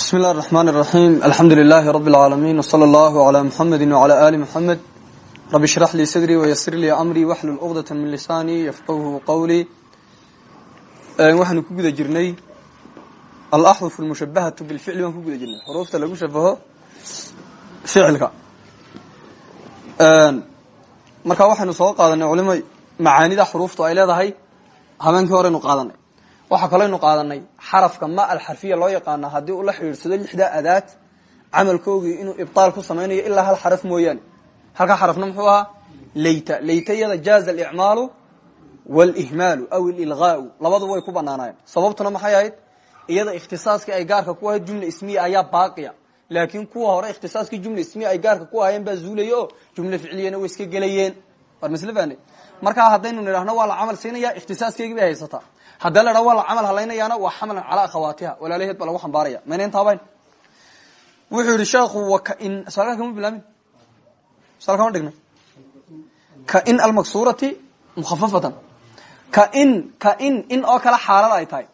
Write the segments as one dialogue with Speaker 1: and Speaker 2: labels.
Speaker 1: بسم الله الرحمن الرحيم الحمد لله رب العالمين وصلى الله على محمد وعلى آل محمد رب اشرح لي صدري ويسر لي أمري واحلل عقدة من لساني يفقهه قولي waxaanu ku guda jirnay alaxruf almushabahatu bilficli baan ku guda jirnay xuruufta lagu shabaho ficilka markaa waxaynu soo qaadanay culimo macaanida xuruuftu ay leedahay habeenkii horeynu qaadanay waxaa kaleynu qaadanay xarafka ma alxarfiya loo yaqaana haddii uu la xidhiidsado lixdaa adaad camalkoogii inuu ibtaal ku samaynayo ilaa hal xaraf mooyaane. Halkaa xarafna muxuu ahaa layta. Layta iyada jaaza alicmaalu wlihmaalu aw ililgaau labaduba way ku banaanaayeen sababtuna maxay ahayd? Iyada ikhtisaaskii ay gaarka ku ahayd jumla ismiya ayaa baaqiya. Laakiin kuwa hore ikhtisaaskii jumla ismiya ay gaarka ku ahayeen baa zuulaya o jumla ficliyana way iska gelayeen. War masle fahne markaa haddaynu nidhahno waa la camal siinaya ikhtisaaskeygi bay haysataa haddii la dha waa halaynayaana waa xamalan calaa akhawaatiha. Walaalaheed baa lagu xambaaraya. Mayna intaabayn wuxuu yihi sheekhu wakain salkaa kama bilaamin sal kama dhignay kain almaksurati mukhafafatan kain kain in oo kale xaalada ay tahay.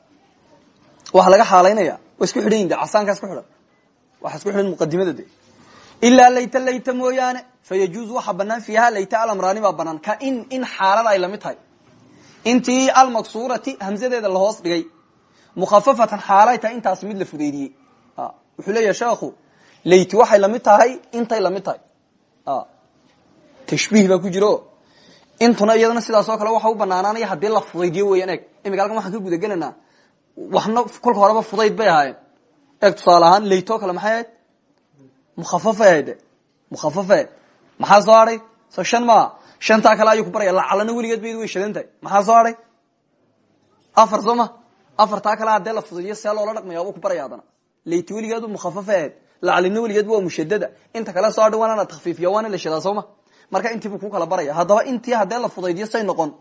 Speaker 1: Waxa laga xaalaynaya wa isku xidhan de casaankaa xidhan. Waxa isku xidhan muqadimada de ilaa layta layta mooyaane fayajuuz waxa banaan fiiha layta alamraani baa banaan kain in xaalada ay la mid intii almaksurati hamsadeeda lahoos dhigay. Mukhafafatan xaalay tahay intaas mid la fudeydiyey wuxuu leeyahay sheekhu layti waxay la mid tahay intay la mid tahay. Tashbiih baa ku jiro. Intuna iyadana sidaasoo kale waxa u banaanaanaya haddii la fudaydiyo weyan eeg. Imika waxaan ka guda gelaynaa waxna kolka horeba fudayd bay ahaayeen. Eeg tusaale ahaan kale maxay ahayd? Mukhafafa ahayd. Mukhafafa maxaa soo hadhay so shan maa shantaa kale ayuu ku baraya lacalana weligeed ba way shadan maxaa soo hadhay afar soo ma? Afartaa kale haddee la fudaydiyo see loola dhaqmaya wabuu ku baraya haddana layti weligeedu mukhafafa ahayd. Lacalina weligeed waa mushadada inta kale soo hadhay waana la takfiifiya la shadaa sooma marka intiibu ku kala baraya. Haddaba intii haddee la fudaydiyo say noqon.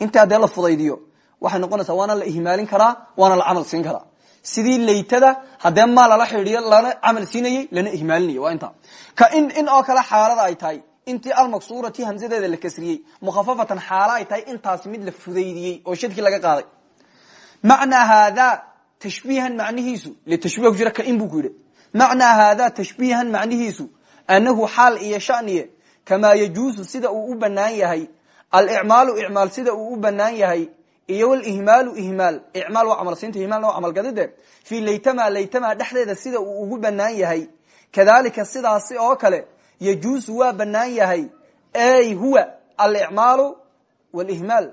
Speaker 1: Intii haddee la fudaydiyo waxay noqonaysaa waana la ihmaalin karaa waana la camal siin karaa. Sidii laytada haddee maa lala xidhiiyo lana camal siinayey lana ihmaalinaya waa intaa. Ka in in oo kale xaalada ay tahay intii almaksurati hamsadeeda la kasriyey mukhafafatan xaalo ay tahay intaas mid la fudaydiyey oo shadkii laga qaaday. Macnaa haadaa tashbiihan macnihiisu tashbiha ku jira kain buu ku yidhi. Macnaa haadaa tashbiihan macnihiisu anahu xaal iyo shaniye kamaa yajuusu sida uu u banaan yahay alicmaalu icmaal sida uu u banaan yahay iyo wlihmaalu ihmaal icmaal waa camalsiinta ihmaalna waa camalgadide fii laytama laytama dhexdeeda sida uu ugu banaan yahay kadalika sidaasi oo kale yajuusu waa banaan yahay ey huwa alicmaalu wlihmaal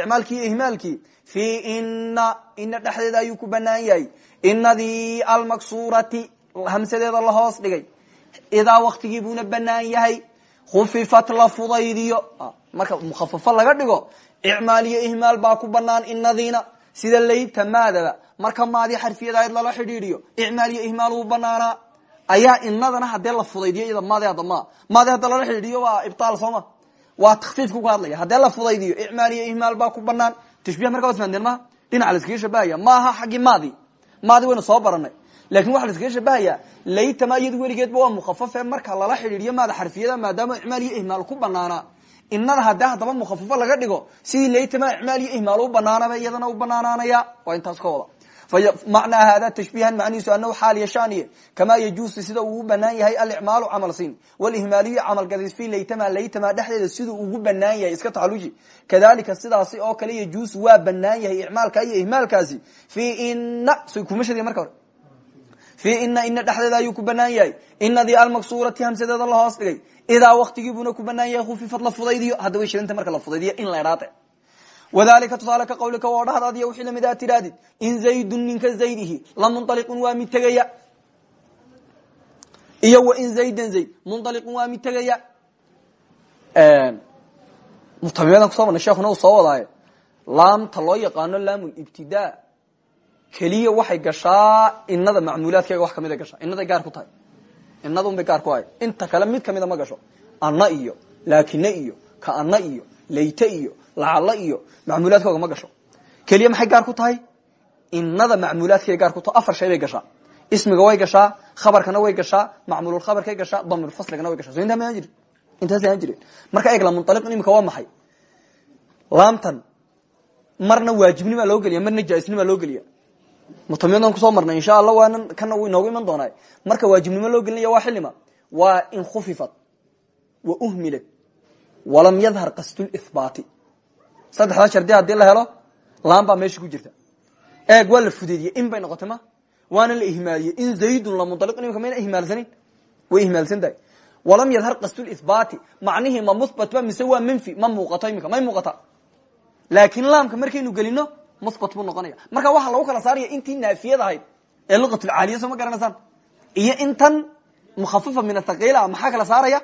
Speaker 1: icmaalkii ihmaalkii fii ina ina dhexdeeda ayuu ku banaan yahay inadii almaksurati hamsadeeda lahoos dhigay idaa waktigii buuna banaan yahay khufifat la fudaydiyo marka mukhafafo laga dhigo icmaal iyo ihmaal baa ku banaan inadiina sida layta maadaba marka maadii xarfiyadahayd lala xidhiidiyo icmaal iyo ihmaal wuu banaanaa ayaa inadana hadee la fudaydiyo iyada maadi hadda ma. Maadi hadda lala xidhiidiyo waa ibtaal sooma waa takfiifku ka hadlaya. Haddee la fudaydiyo icmaal ihmaal baa ku banaan tashbiih marka waa ismaandeen maha dhinaca la iskaga shabahaya. Maaha xaggii maadi. Maadi waynu soo baranay laakiin waxa la iskaga shabahaya laytama iyadu weligeedba waa mukhafafe marka lala xidhiidiyo maada xarfiyada maadaama icmaal ihmaal ku banaanaa inada haddee haddaba mukhafafo laga dhigo sidii laytama icmaal iyo ihmaal u banaanaba iyadana u banaanaanaya waa intaas ka macnaa hada tashbiihan macnihiisu anahu xaal yashaaniye kamaa yajuusu sida uu banaan yahay alicmaalu camal siin walihmaaliyu camalgadis fi laytama laytama dhexdeeda siduu ugu banaan yahay iska taxaluji kadalika sidaasi oo kale yajuusu waa banaan yahay icmaalka iyo ihmaalkaasi fi ina shadiya marka hore fi ina ina dhexdeeda ayuu ku banaan yahay inadii almaksurati hamsadeeda lahoos dhigay idaa waktigiibuna ku banaan yahay khufifad la fudaydiyo hadda way shidanta marka la fudaydiyo in la idhaate wadalika tusaale ka qawlika waa dhahdaadiyo wixii la mid a tirahdid in zaydun ninka zaydihi lamunaliqun waa mid tegaya iyo wa in zaydan zayd munaliqun waa mid tegaya mutamimadan kuso marnay sheekuna uu soo wadaaye laamta loo yaqaano laam ibtidaa keliya waxay gashaa inada macmuulaadkeega wax kamida gashaa inaday gaar ku tahay inada un bay gaar ku ahay inta kale mid kamida ma gasho ana iyo laakina iyo kaana iyo layte lacalo iyo macmuulaadkooga ma gasho. Keliya maxay gaar ku tahay? Inada macmuulaadkay gaar ku taho afar shay bay gashaa. Ismiga way gashaa khabarkana way gashaa macmuululkhabarkay gashaa damirfasligana way gashaa. So intaa maan jirin. Intaas aan jirin. Marka eeg lamunaliqun imika waa maxay? Laamtan marna waajibnimaa loo geliya marna jaaisnimaa loo geliya mutamidaan ku soo marnay insha allah waana kana uu inoogu iman doonaa marka waajibnimo loo gelinaya waa xilima waa in khufifat wa uhmilat walam yadhar qasdulihbaati saddexdaa shardi haddii la helo laan baa meesha ku jirta. Eeg waa la fudeediyey in bay noqotay ma? Waana la ihmaaliyey in zaydun lamunaliq imika mayna ihmaalsanin? Way ihmaalsan tahay. Walam yadhar qasdulihbaati macnihii ma muhbat ba mise waa manfi ma muuqato imika may muuqata. Laakiin laamka markaynu gelino muhbat buu noqonaya. Marka waxaa lagu kala saaraya intii naafiyad ahayd ee luqatulcaaliya soo ma garanaysaan? Iyo intan mukhafafa min athaqiila maxaa kala saaraya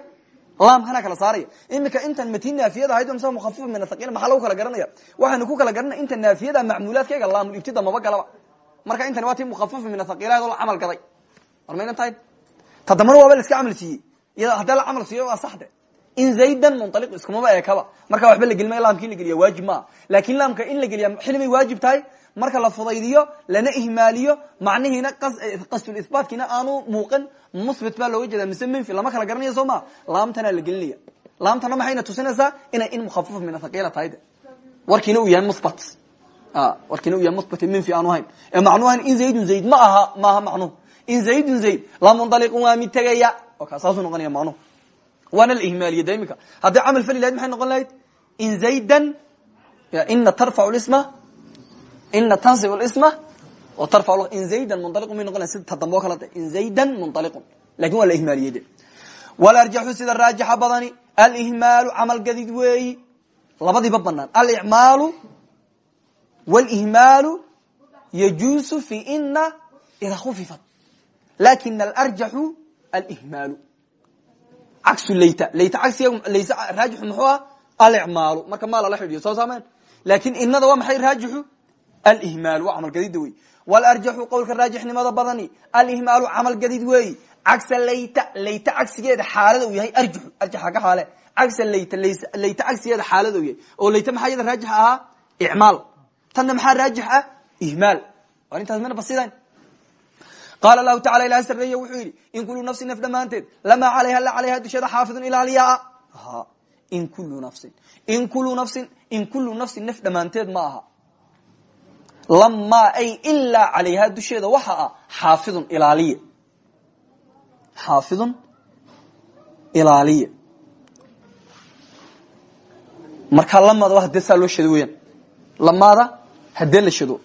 Speaker 1: laamkana kala saaraya imika intan matin naafiyad ahayd mise mukhafafa min athaqiila maxaa lagu kala garanaya? Waxaynu ku kala garanaya inta naafiyada macmuulaadkayga laamul ibtida maba galaba. Marka intani waa tii mukhafafa min athaqiila oo la camal gaday. War maynan tahay? Ta dambana waaba la iska camal siiyey. Iyada haddii la camal siiyo waa saxde. In zaydan munaliq iskumaba eekaba marka waxba la gelima laamka in la geliya waajib maaha laakiin laamka in la geliya xilibay waajib tahay marka la fudaydiyo lana ihmaaliyo macnihiina qasdulihbaatkiina aanu muuqan musbit baa looga jeeda mise menfi lama kala garanaya soo ma? Laamtanaa la gelinaya laamtana maxayna tusinaysaa inay in mukhafafa min athaqiila tahay warkiina uu yahay musbat. Warkiina uu yahay musbat menfi aanu hayn. Ee macnuu ahayn in zaydun zayd ma aha maaha macnuhu. In zaydun zayd lamunaliqun waa mid tegaya o ka saasuu noqonaya macnuhu. Waana la ihmaaliye de imika hadday fali lahayd maxay noqon lahayd? In zaydan ina tarfacu isma ina tansib isma o tarfa in zaydan munaliqun may noqon lahay sida ta dambe o in zaydan munaliqun laakiin waa la ihmaaliyey de walarjaxu sida raajixa badani alihmaalu camal gadid weeyi labadiiba banaan alicmaalu wlihmaalu yajuusu fi ina ida khufifat laakiin alarjaxu alihmaalu cagsu layt layt cagsiga layse raajixu muxuu ah alicmaalu marka maa lala xidhiyo soo saamayn laakin inada waa maxay raajixu alihmaalu waa camal gadida wey walarjaxu qowlka raajixnimada badani alihmaalu camal gadid weeyi cagsa layta layta cagsigeeda xaalada uu yahay arjixu arjaxa ka xaale. Cagsa layta layta cagsigeeda xaalada uu yahay. Oo layta maxaa yada raajix ahaa? Icmaal. Tanna maxaa raajix ah? Ihmaal. Waa intaas mana basidan qaala lahu tacala ilahi sareeye wuxuu yidhi in kulu nafsin naf dhammaanteed lamaa calayha la calayha dusheeda xaafidun ilaaliyaa in kulu nafsin in kulu nafsin in kulu nafsin naf dhammaanteed ma aha lamaa ay ilaa calayha dusheeda waxa ah xaafidun ilaaliye. Xaafidun ilaaliye. Markaa lamaada waa hadee saa loo shado weyaan lamaada haddee la shado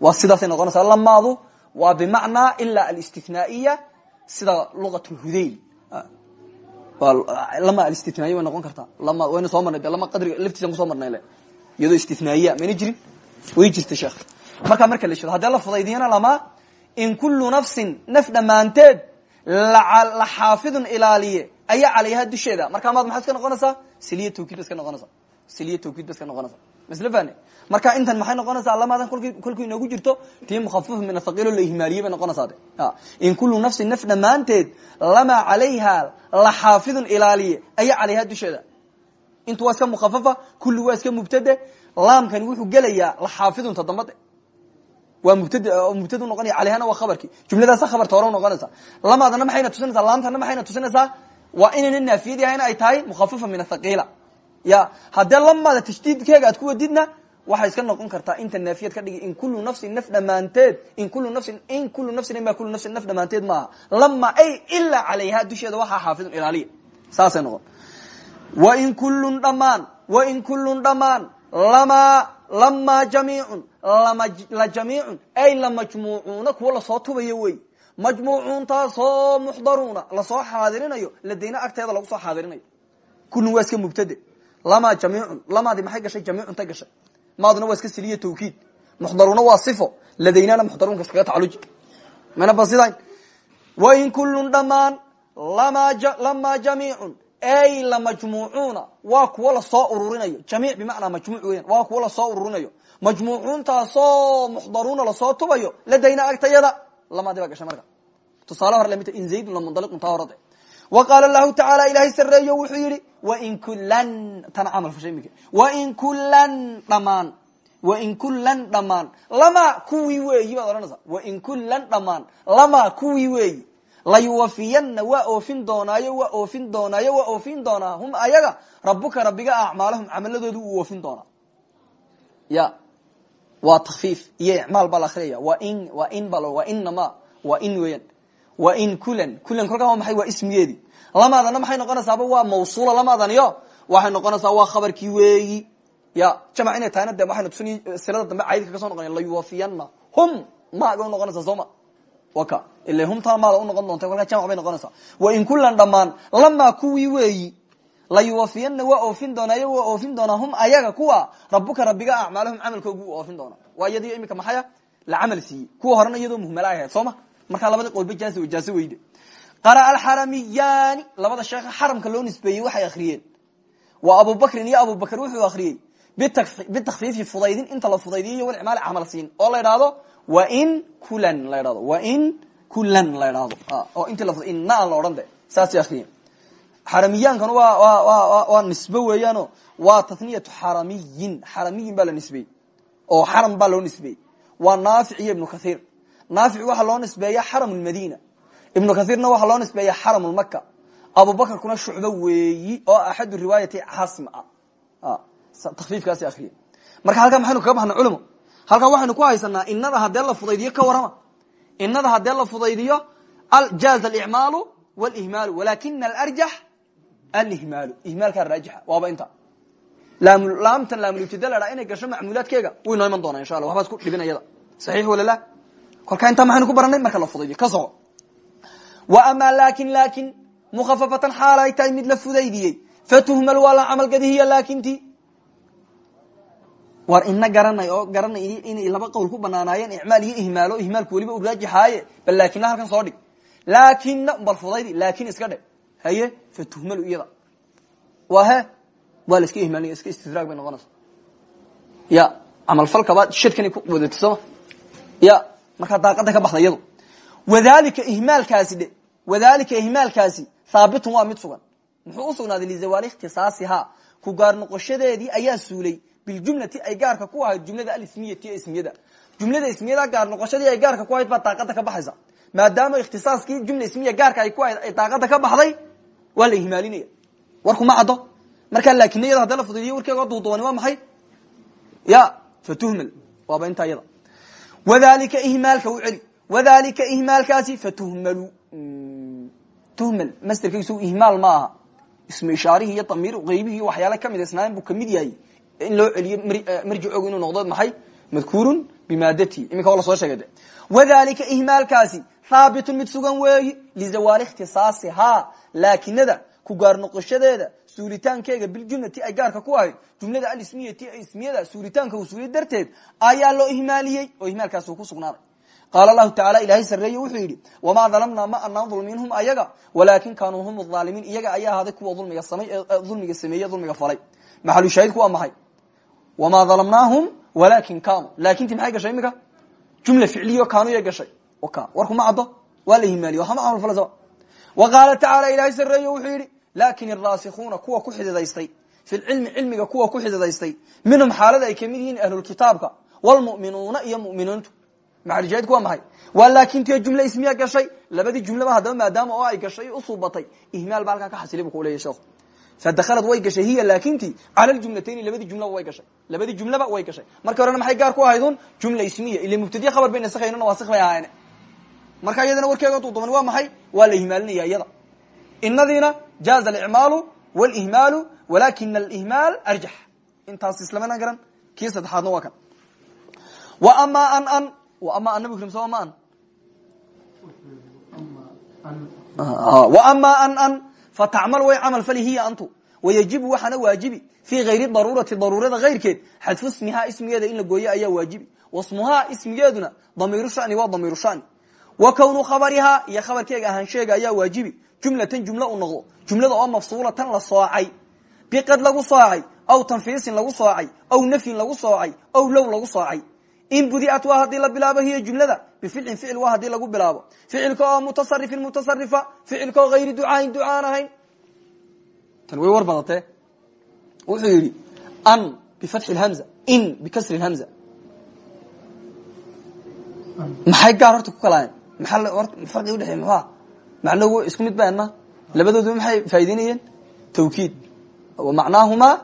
Speaker 1: waa sidaasay noqonaysaa. Lamaadu waa bimacnaa ila alistinaaiya sida lugat lhudayl lama alistinaaiya noqon kartaa. Lama wayna soo marnay lama qadriga laftiisan kuso marnay le. Iyadoo istinaaiya jirin way jirta sheekh. Markaa marka la shado haddee la fudaydiyana lama in kulu nafsin naf dhammaanteed la xaafidun ilaaliye ayaa calayha dusheeda. Markaa maad maxaad iska noqonaysaa? Siliya tawkiid ba iska noqonaysaa. Siliya tawkiid ba iska noqonaysaa. Masle marka intan maxay noqonaysaa? Lamaadan kolki kolkii inoogu jirto tii mukhafafa min athaqiilo la ihmaaliye bay noqonaysaa de in kulu nafsin naf dhammaanteed lamaa calayha la xaafidun ilaaliye ayaa calayha dusheeda. Intu waa iska mukhafafa kulli waa laamkani wuxuu gelayaa la xaafidunta dambade waa mubtad mubtadu noqonaya calayhana waa khabarkii. Jumladaasa khabarta hore noqonaysa lamaadana maxayna tusinaysaa laamtana maxayna tusinaysaa. Waa inayna naafiyadi ahayn ay tahay mukhafafa min athaqiila ya haddee lamaada tashdiidkeega aad ku wadidna waxay iska noqon kartaa inta naafiyad ka dhigi in kulu nafsin naf dhammaanteed in kulu nafsin in kulu nafsin ima kulu nafsin naf dhammaanteed maaha. Lama ay ilaa calayha dusheeda waxaa xaafidun ilaaliya. Saasay noqon. Wain kullun dhamaan wain kullun dhamaan lamaa lamaa jamiicun la jamiicun ay lamajmuucuuna kuwa la soo tubayo wey. Majmuucuuntaasoo muxdaruuna la soo xaadirinayo ladayna agteeda lagu soo xaadirinayo. Kullun waa iska mubtade. Lamaa jamiicun lamaadi maxay gashay? Jamiicun tay gashay. Maaduna waa iska siliya tawkiid. Muxdaruuna waa sifo ladaynana muxdaruunka iskaga tacaluji mana basidayn wain kullun dhamaan lamaa jamiicun ay lamajmuucuuna waa kuwo la soo ururinayo. Jamiic bimacnaa majmuuc weyan waa kuwo la soo ururinayo. Majmuucuuntaasoo muxdaruuna la soo tubayo ladayna agtayada lamaadi baa gashay marka. Tusaale hore la mid in zaydun lamunaliqun taa horade wa qaala lahu tacaala ilaahay sareeyo wuxuu yihi wain kulan tana camal fashay imika wain kulan dhamaan wain kulan dhamaan lama kuwii weeyi baad odhanaysaa. Wain kulan dhamaan lama kuwii weeyi layuwafiyana waa oofin doonaayo waa oofin doonaayo waa oofin doonaa. Hum ayaga rabuka rabbiga acmaalahum camaladoodu uu oofin doonaa. Ya waa takfiif. Iyo icmaal baa la akriyaya waa in waa in ba waa inama waa in weeyaan waa in kulan. Kulan kolkaa waa maxay? Waa ismigeedii lamaadana maxay noqonaysaaba waa mawsuula lamaadaniyo waxay noqonaysaa waa khabarkii weeyi. Ya jamac inay tahayna de waxayna tusin silada dambe caydka ka soo noqona hum maaga unoqonaysaa soo ma. waka ila humtana maada unoqon doonta kolkaa jamac bay noqonaysaa. Wa in kulan dhamaan lamaa kuwii weeyi. Layuwafiyana waa oofin doonaa waa oofin doonaa hum ayaga kuwa rabuka rabiga acmaalahum camalkoogi u oofin doona waa iyadiyo imika maxaya la camal siiyey. Kuwa horena iyadoo muhmala ahayd soo ma? Markaa labadii qolba jaas jaaso weyde. Qara alxaramiyani labada sheekh xaramka loo nisbeeyey waxay akriyeen waa abubakrin iyo abubakr wuxuu akriyey bitakfiifi fudaydin inta la fudaydiyo walcimaali camal oo la idhaahdo wa in kulan la dhahdo wa in kulan la dhahdo oo inti la inna aan la odhan de saasay akriyeen xaramiyaankanu waa nisbe weeyaano. Waa taniyatu xaramiyin xaramiyin baa la nisbeeyey oo xaram baa loo nisbeeyey waa naafic iyo ibnu kathiir. Naafic waxaa loo nisbeeya xaram lmadina ibnu kathiirna waxaa loo nisbeeya xaram lmaka abubakrkuna shucbo weeyi oo axadu riwaayati xasm ah takfiifkaasi akriye marka halkaa maxaynu kaga baxna culimo halkaa waxaynu ku haysanaa inada haddee la fudaydiyo ka warrama. Inada haddee la fudaydiyo jaaza alicmaalu wlihmaalu walakina alarjax alihmaalu ihmaalkaa raajixa waaba inta. Laamtan laamulibtida la dhaa inay gasho macmuulaadkeega way noo iman doonaa insha alla waxbaa isku dhibin ayada. Saxiix walala kolkaa intaa maxaynu ku baranay marka la fudaydiyo ka soco wa amaa laakiin laakiin mukhafafatan xaal ay tahay mid la fudaydiyey. Fatuhmal waa la camalgadi hiya laakinti war ina garanay oo garanay inay laba qowl ku banaanaayeen icmaal iyo ihmaalo ihmaalku weliba u raajixaaye bal laakina halkan soo dhig. Laakina bal fudaydi laakin iska dhe haye fatuhmalu iyada. Waa he waa la ihmaaliya iska istidraag bay noqonaysa ya camalfalkaba shadkana ku wadati sooma ya markaa daaqada ka baxda iyadu. Wadalika ihmaalkaasi dhe wadalika ihmaalkaasi haabitun waa mid sugan. Muxuu usugnaaday lizawaali ikhtisaasiha ku gaar noqoshadeedii ayaa suulay biljumlati ay gaarka ku ahayd jumlada alismiyati ee ismiyada. Jumlada ismiyada gaar noqoshadii ay gaarka ku ahayd baa daaqada ka baxaysa. Maadaama ikhtisaaskii jumla ismiya gaarka ay ku ahayd ay daaqada ka baxday waa la ihmaalinaya. Warkuma caddo. Markaa laakin iyada haddii la fududiyo warkeega waa maxay? Ya fatuhmal waaba intaa iyada. Wadalika ihmaalka u celi. Wadalika ihmaalkaasi fatuhmalu tuhmal. Masderkaisu ihmaal ma aha ismu ishaarihii iyo damiir qeybihii waxyaala ka mid isnaayn buu in loo celiyo marjicoogu inuu noqdo maxay? Madkuurun bimaadati. Iminka waa la soo sheegay. De wadalika ihmaalkaasi haabitun mid sugan weeyi lizawaali laakinada ku gaar noqoshadeeda suulitaankeega biljumlati ay gaarka ku ahayd jumlada alismiyati ee ismiyada suulitaanka uu suuliy darteed ayaa loo ihmaaliyey oo ihmaalkaasi ku sugnaaday. Qaala lahu tacala ilaahay sarreeye wuxuu yidhi wamaa dalamnaa ma anaan dulminhum ayaga walaakin kaanuu hum aalimiin iyaga ayaa ahaaday kuwa dulmiga samay dulmiga sameeye dulmiga falay. Maxalu shaahidku waa maxay wamaa dalamnaahum walaakin kaanuu laakinti maxay gashay imika jumla ficliyo kaanuyay gashay warkuma caddo waa la himaaliye waxama camal falasa wa qaala tacaala ilaahay sarreeye wuxuu yidhi laakin araasikuuna kuwa ku xididaystay fi lcilmi cilmiga kuwa ku xididaystay minhum xaalada ay ka mid yihiin ahlulkitaabka wlmu'minuuna iyo mu'miniintu maxalushaahidku waa maxay waa laakintiyo jumle ismiya gashay labadii jumlaba haddaba maadaama oo ay gashay usuubatay ihmaal ba halkaa ka fadakhalad way gashay hiya laakinti cala ljumlatayni labadii jumlaba way gashay labadii jumlaba way gashay markii horena maxay gaar ku ahaydun jumla ismiya ila mubtadiya khabar bay naskhayn nawaasik bay ahaayeen marka iyadana warkeega duuduban waa maxay waa la ihmaalinaya iyada inadiina jaaza alicmaalu wlihmaalu walakina alihmaal arjax intaas islamana garan kii saddexaadna waa kan wa amaa an an wa amaa an nabi krim soo ma an wa amaa an an fatacmal way camal fali hiya antu. Wayajibu waxaana waajibi fii hayri daruurati daruurada hayrkeed xadfu ismihaa ismigeeda in la gooyo ayaa waajibi. Wasmuhaa ismigeeduna damiiru shani waa damiiru shani. Wa kownu khabarihaa iyo khabarkeega ahaansheega ayaa waajibi. Jumlatan jumla u noqdo. Jumlada oo mafsuulatan la soocay. Biqad lagu soocay aw tanfiisin lagu soocay aw nafyin lagu soocay aw low lagu soocay in budiat waa haddii la bilaabo hiya jumlada. Bificlin ficil waa haddii lagu bilaabo. Ficilka oo mutasarifin mutasarifa ficilka oo hayri ducaayin ducaan ahayn tan way war badatee. Wuxuu yidhi an bifatxi hamza in bikasri hamza. Maxay gaar horta ku kalaayeen? Maaa farqi udhexey muxua macno isku mid baan ma? Labadooduba maxay faa'ideynayeen tawkiid. Macnaahumaa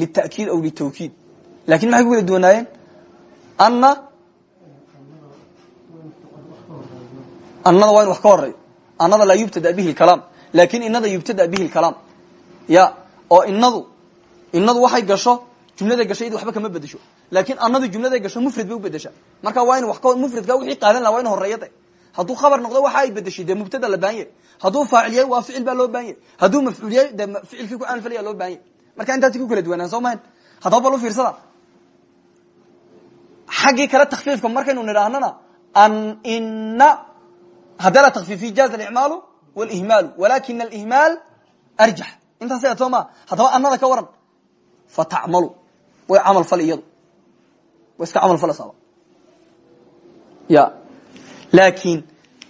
Speaker 1: lita'kiid aw litawkiid laakiin maxay ku kala duwanaayeen ana anada waa in wax ka horeeyo anada laa yubtada bihi lkalaam laakiin inada yubtada bihi lkalaam ya oo inadu inadu waxay gasho jumladay gasho iyadi waxba kama bedesho. Laakin anadu jumladay gasho mufrad bay ubedesha marka waa in wa mufradka wixii qaadan laha waa in horreeya khabar noqdo waxa ay bedeshay dee mubtada la baahan yahy hadduu faacil waa ficil baa loo baahan yahy hadduu mafcuul yahay dee ficilkii ku camalfalaya loo baahan yahy marka intaasi ku kala duwanaan soo mahan. Haddaba bal u fiirsada xaggii kale takfiifka markaynu nidhaahnana an ina haddii la takfiifiy jaaza alicmaalu walihmaalu walakina alihmaal arjax intaas soo ma haddaba anada ka waran fatacmalu way camal fali iyadu. Way iska camal falaysaaba ya. Laakin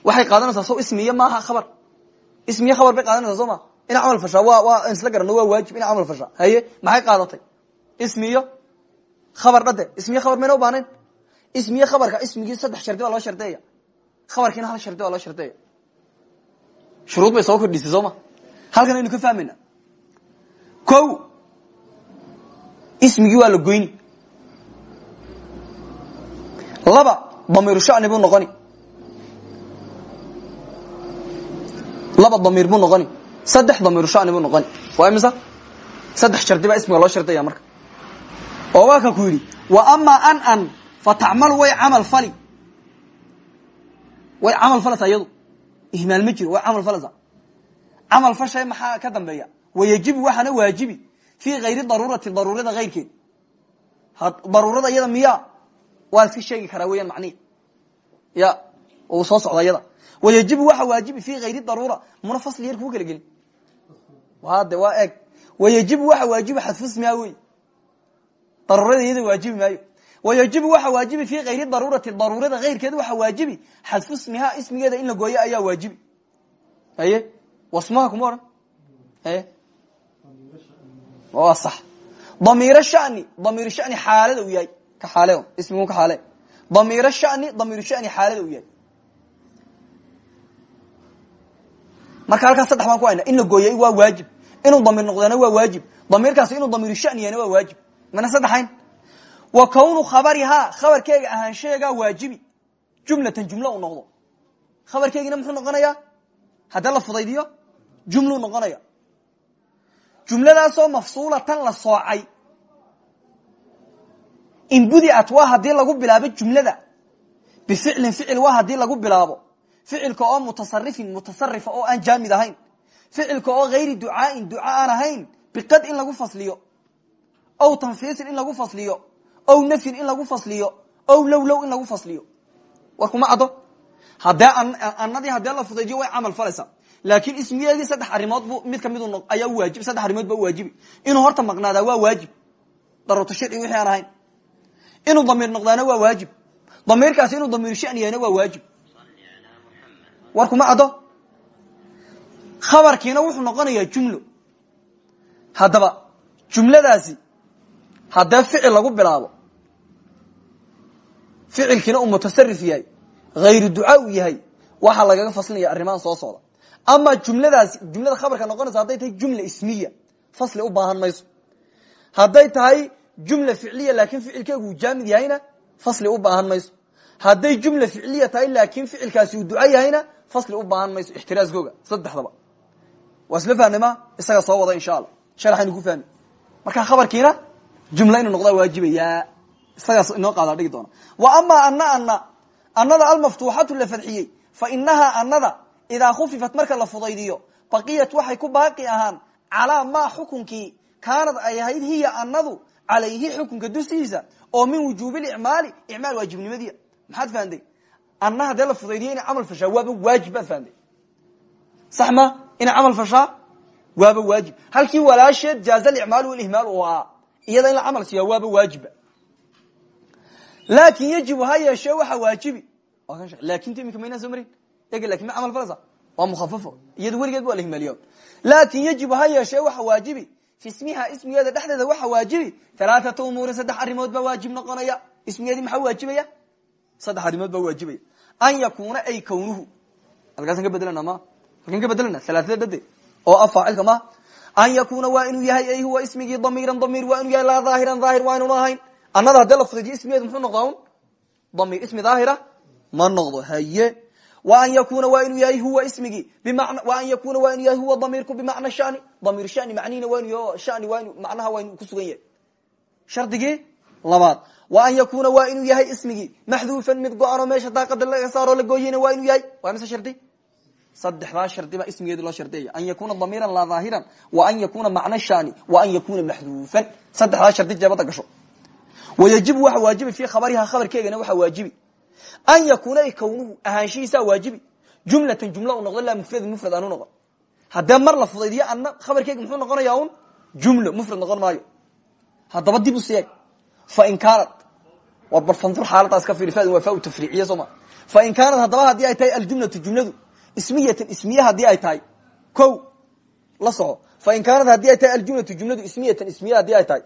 Speaker 1: waxay qaadanaysaa so ismiye maaha khabar. Ismiye khabar bay qaadanaysaa soo ma. Ina camal fashaa wa waa isla garano waa waajib ina camal fashaa haye maxay qaadatay? Ismiyo khabar dhade ismiye khabar mayna u baanayn ismiye khabarka ismigii saddex shardi baa loo shardeeya. Khabarkiina hal shardi baa loo shardeeya. Shuruud bay soo kordhisay soo ma? Halkan aynu ka fahmayna. Ko ismigii waa la goyni. Laba damiiru shani buu noqoni. Laba damiir buu noqoni. Saddex damiiru shani buu noqoni. Waa imisa saddex shardi baa ismiga loo shardaya marka oo waa ka ku yidhi wa amaa an an fatacmalu way camal fali. Way camal falaysaa iyadu. Ihmaal ma jiro way camal falaysaa camal fashay maxaa ka dambeeya? Wayajibu waxaana waajibi fii kayri daruurati daruurada kayrkeed daruurada iyada miya waa iska sheegi karaa weeyaan macnihi ya uu soo socda iyada. Wayajibu waxa waajibi fi kayri daruura muna fasli yar kuu kala gelin. Wade waa eeg. Wayajibu waxa waajibi xadfusmiha wey daruurada iyada waajibi maayo. Wayajibu waxa waajibi fi kayri daruurati daruurada kayrkeed waxa waajibi. Xadfusmiha ismigeeda in la gooyo ayaa waajibi. Aye wasmaha kuma odhan aye waa sax. Damiir shani damiir shani xaalada u yahay. Ka xaale ismigu ka xaale. Damiir shani damiir shani xaalada u yahay. Marka halkaas saddex baan ku hayna in la gooyay waa waajib. Inuu damiir noqdeena waa waajib. Damiirkaasi inuu damiir shani yahna waa waajib mana saddexayn. Wa kawnu khabarihaa khabarkeega ahaanshaheegaa waajibi. Jumlatan jumlo u noqdo. Khabarkeegina muxuu noqonayaa haddii la fudaydiyo jumluu noqonaya. Jumladaasoo mafsuulatan la soocay. In budiat waa haddii lagu bilaabo jumlada. Bificlin ficil waa haddii lagu bilaabo. Ficilka oo mutasarifin mutasarifa oo aan jaamid ahayn. Ficilka oo hayri ducaain duca aan ahayn biqad in lagu fasliyo ow tanfiisin in lagu fasliyo. Ow nafyin in lagu fasliyo. Ow low low in lagu fasliyo. War kuma caddo haddee anadii haddee la fudaydiyo way camal falaysaa laakin ismigeedii saddex arimood bu mid ka mid ayaa waajib saddex arimood ba waajibi inuu horta maqnaadaa waa waajib. Daruurta sharci wixii aan ahayn. Inuu damiir noqdaana waa waajib. Damiirkaasi inuu damiir shani yahayna waa waajib. War kuma caddo khabarkiina wuxuu noqonayaa jumlo. Haddaba jumladaasi haddee ficil lagu bilaabo ficilkiina uu mutasarif yahay hayru duca u yahay waxaa lagaga faslinaya arrimahan soo socda. Ama jumladaasi jumlada khabarka noqonaysa hadday tahay jumla ismiya fasli u baahan mayso. Hadday tahay jumla ficliya laakin ficilkeegu jaamid yahayna fasli u baahan mayso. Hadday jumla ficliya tahay laakin ficilkaasi uu duco yahayna fasli u baahan mayso ixtiraaskooga saddexdaba. Waa isla fahmay ma? Isaga soo wada insha allah. Sharaxaynu ku fahmi. Marka khabarkiina jumla inuu noqdaa waajibayaa. Isagaas inoo qaadaa dhigi doona wa amaa ana ana anada almaftuuxatu la fadxiyey. Fa inahaa anada idaa khufifat marka la fudaydiyo baqiyat waxay ku baaqi ahaan calaa maa xukunkii. Kaanad ay ahayd hiya anadu calayhi xukunka dustiisa oo min wujuubi icmaali icmaal waajibnimadiia maxaad fahamtay anna haddee la fudaydiyo inay camal fashaa waaba waajib baad fahamtay sax ma? Inay camal fashaa waaba waajib. Halkii walaasheed jaaza alicmaal walihmaal u ahaa iyada in la camal siiya waaba waajiba. Laakin yajibu ha yeeshee waxa waajibi. Laakinta imika maynaa soo marin. Eg laakiin ma camal falaysa waa mukhafafo iyado weligeed waa la himaliya laakin yajibu ha yeeshee waxa waajibi. Fi ismiha ismigeeda dhexdeeda waxa waajibi. Alaaata umuurin saddex arrimood baa waajib noqonaya. Ismigeedii maxaa waajibaya? Saddex arrimood baa waajibaya. An yakuna ay kawnuhu. Halkaasan ka bedelana ma? Halkan ka bedelana alaaada dhade oo a faacilka ma an yakuna waa inuu yahay ay huwa ismigii damiiran damiir waa inuu yahay laa dhaahiran dhaahir waa inuuna ahayn annada haddee la fudaydiyo ismigeedu muxuu noqdaa un damiir ismi daahira ma noqdo haye wa an yakuna waa inuu yahay huwa ismigii wa an yakuna waa inuu yahay huwa damiirku bimacna shani damiir shani macnihina waa inu shani waa inu macnaha waa inu ku sugan yahay shardigii labaad wa an yakuna waa inuu yahay ismigii maxduufan mid go-anoo meesha daaqada laga saaroo la gooyeyna waa inuu yahay waa mise shardi saddexdaa shardi baa ismigeedi loo shardiyaya an yakuna damiiran laa daahiran wa an yakuna macna shani wa an yakuna maxduufan. Saddexdaa shardi jeebada gasho. Wayajibu waxa waajibi fii khabariha khabarkeegana waxaa waajibi. An yakuna kownuhu ahaanshihiisaa waajibi. Jumlatan jumla u noqdo laa mufrad mufrad aanu noqon. Haddee mar la fudaydiyo adna khabarkeega muxuu noqonaya un? Jumla mufrad noqon maayo. Haddaba dib u siyeeg fain kaanad war bal fandur xaaladaas ka fiiri waa fa tafriiciya soo ma. Fain kaanad haddaba haddii ay tahay aljumlatu jumladu ismiyatan ismiye haddii ay tahay. Ko la soco. Fain kaanad haddii ay tahay aljumlatu jumladu ismiyatan ismiye haddii ay tahay.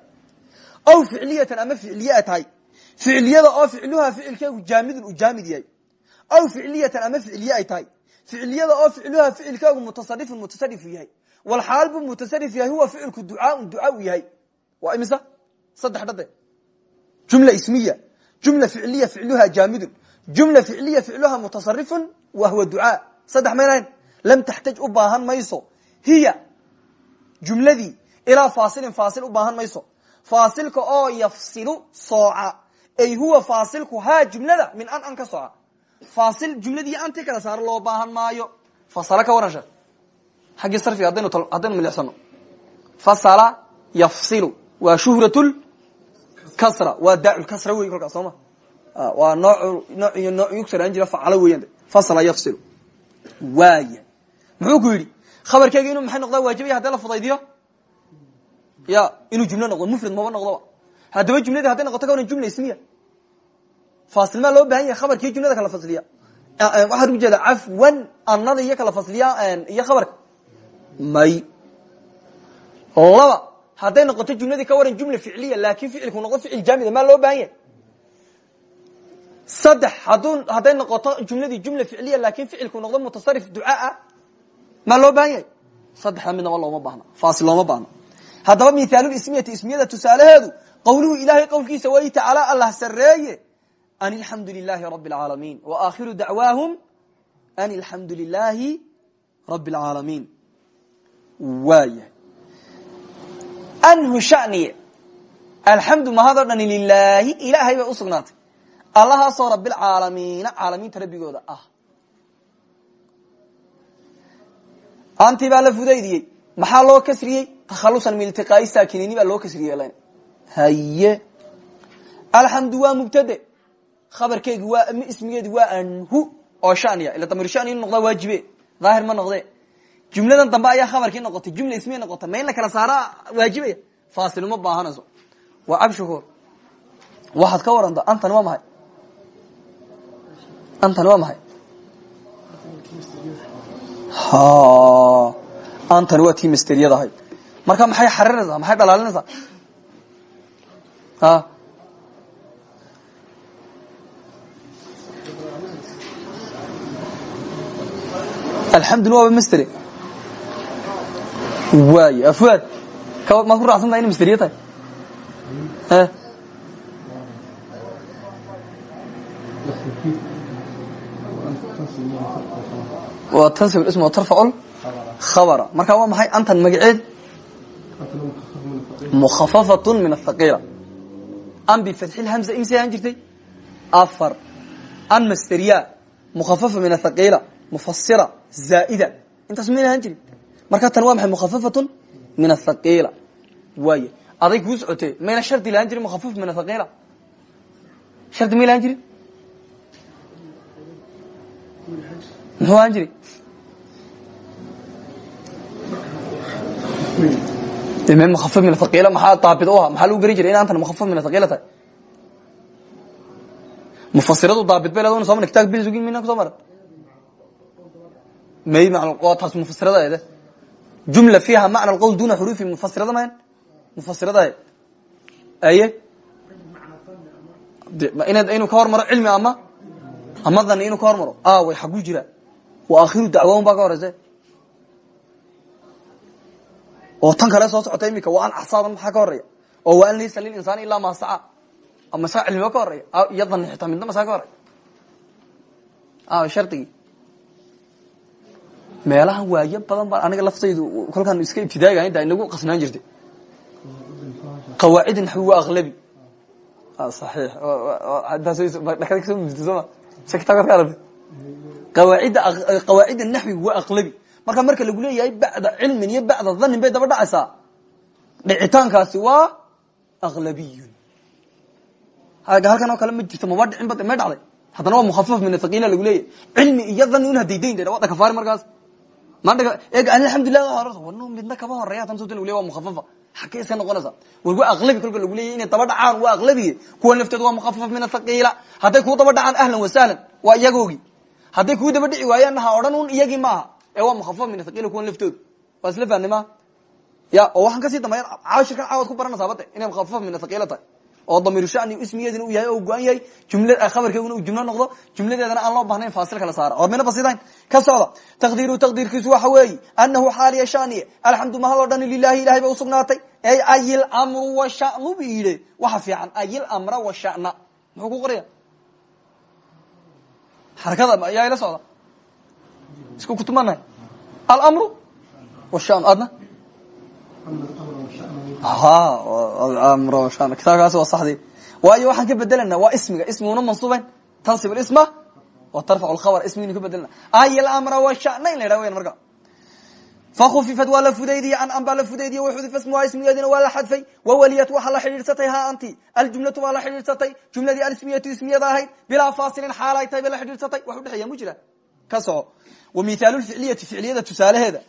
Speaker 1: Aw ficliyatan ama ficliye ay tahay. Ficliyada oo ficluha ficilkeegu jaamidun uu jaamid yahay. Aw ficliyatan ama ficliye ay tahay. Ficliyada oo ficluha ficilkeegu mutasarifun mutasarifu yahay. Walxaal buu mutasarif yahay huwa ficilku ducaaun duca u yahay. Waa imisa? Saddex dhade jumla ismiya. Jumla ficliya ficluha jaamidun. Jumla ficliya ficluha mutasarifun wa huwa ducaa saddex maynayn lam taxtaj u baahan mayso. Hiya jumladii ilaa faasilin faasil u baahan mayso. Faasilka oo yafsilu sooca ay huwa faasilku haa jumlada min an an ka sooca. Faasil jumladii anti kala saaro loo baahan maayo. Fasala ka waran sheekh xaggii sarfiga haddaynu haddaynu milicsano fasala yafsilu waa shuhrat kasra waa daacukasra wey kolkaas soo ma? Waa noo noo iyo noo yugsaraan jira facalo weeyaan. Fasala yafsilu waaya muxuu ku yidhi khabarkeega inuu maxay noqdaa waajibaya haddii la fudaydiyo ya inuu jumlo noqdo mufrad maba noqdoba haddaba jumladii hadday noqoto ka waran jumla ismiya faasil maa loo baahan yahay khabarkii jumlada kala fasliya. Waxaan ugu jeeda cafwan anada iyo kala fasliya iyo khabarka. May. Laba hadday noqoto jumladii ka waran jumla ficliya laakin ficilku noqdo ficil jaamida maa loo baahan yahay saddex hadduu hadday noqoto jumladii jumla ficliya laakin ficilku noqdo mutasarif ducaaa maa loo baahan yahay? Saddexda midnaba looma baahna faasil looma baahno haddaba mithaalulismiyati ismiyada tusaalaheedu qawluhu ilaahay qowlkiisa way tacaala allah sareeye an alxamdu lilahi rabi اlcaalamiin waakhiru dacwaahum an alxamdu lilahi rabi اlcaalamiin waayahay anhu shaniye alxamdu mahadoo dhani lilaahi ilaahay bay usugnaatay allahaasoo rabilcaalamiina caalamiinta rabbigooda ah. Antii baa la fudaydiyey. Maxaa loo kasriyey? Takhalusan min iltiqaai saakiniini baa loo kasriye haye alxamdu waa mubtade. Khabarkeegi waa ismigeedi waa anhu. Oo shaniya ila damir shani inu noqdaa waajibe daahir ma noqde jumladan dambe ayaa khabarkii noqotay. Jumla ismiya noqotay. Ma in la kala saara waajibaya faasil uma baahanayso waa cabshukuur waxaad ka waranta antani waa maxay antani waa maxay antani waa tii masteriyadahayd marka maxay xarinaysaa maxay dhalaalinaysaa alxamdullah waaba masteri waay afwaad maad ku raacsan tahay ina masteriya tahay waa tansib ism wa tarfacu khabara. Marka waa maxay? Antan magaceed mukhafafaة min athaqila an bifatxi lhamza imse ahaan jirtay. Afar. An masteriya. Mukhafafa min athaqila mufasira zaa'ida. Intaas mayna ahaan jirin. Marka tan waa maxay? Mukhafafaة min athaqila waay aday kuu socotee. Mayna shardi lahaan jirin mukhafaf min athaqila shardi may lahaan jirin muxuu ahaan jiri m mukafaf min athaqila maxaa daabit u ah maxaa lagu gerin jiray in antan mukafaf min athaqila tahay? Mufasiradu daabit bay leedahay soo mara kitabka bil sugin mina ku soo mara may taas mufasirada eede jumla fiiha macna alqowl duna xuruufi mufasirada mayn mufasirada aye? Inuu ka hormaro cilmi ama ama dani inuu ka hormaro. Way xaguu jira. Wa akhiru dacwaun baa ka horeyse. Oo tan kale soo socota imika wa an axsaaban maxaa ka horeya oo wa an laysa lilinsaani ilaa maa saca masaa cilmiba ka horeya iyo dani xitaa midna masaa ka horey shardigii meelahan waayo badan baa aniga laftaydu kolkaan iska ibtidaaga inta inagu qasnaan jirtay. Qawaacid naxwi waa aqlabi صaxiix dhakada ka soo mufti sooma se kitaabkaad ka aragtay. Qawaacidda qawaacidda naxwiga waa aqlabi marka marka lagu leeyahay bacda cilmin iyo bacda dhanin bay daba dhacaysaa. Dhicitaankaasi waa aqlabiyun. Halkan oo kale ma jirto maba dhicin ba ma dhacday. Haddana waa mukhafaf min athaqiila lagu leeyahy cilmi iyo dhani un hadaydayn de waa dhakafaari markaas. Alxamdulilah midna kaba horeya hatan sota lagu ley wa mukhafafa xagee iska noqonaysa war waa aqlabi kolka lagu leeyay inay daba dhacaan waa aqlabiye kuwan laftooda waa mukhafaf min athaqiila hadday kuu daba dhacaan ahlan wasahlan waa iyagoogi. Hadday kuu daba dhici waayaan ha odhan un iyagii maaha. Ee waa mukhafaf min athaqiila kuwan laftooda waa isla ya oo waxaan ka sii dambeya caashirkan caawad ku baranaysaa bade inay mukhafaf min athaqiila tahay oo damiiru shani ismigeedina u yahay oo go-an yahay jumla khabarkeeguna uu jumlo noqdo jumladeedana aan loo bahnayn faasil kala saara. Oo mina basidayn ka socda taqdiiru taqdiirkiisu waxa weeyi anahu xaaliya shaniye alxamdu mahad oo dhani lilahi ilahay usugnaatay ey ayil amru washanu bu yidhi. Waxa fiican ayil amra washana muxuu ku qoraya? Xarakada ayaa ila socda? Isku kutumanahay alamru washan adna kitaabkaas waa sadii waayo waxaan ka bedelana waa ismiga ismiguna mansuuben tansib isma wa tarfac lkhabr ismignu ka bedelana ay amra washana in la yidhah weyan marka. Fakufifat waa la fudaydiye an an baa la fudaydiye waxudifa ismuhaa ismigeedina waa la xadfay. Wawaliyat waxaa la xidhiidsatay ha anti. Aljumlatu waa la xidhiidsatay jumladii alismiyatu ismiyada ahayd. Bilaa faasilin xaalay tahay bay la xidhiidsatay wax udhexeeya mu jira ka soco. Wa mithaalu ficliyati ficliyada tusaalaheeda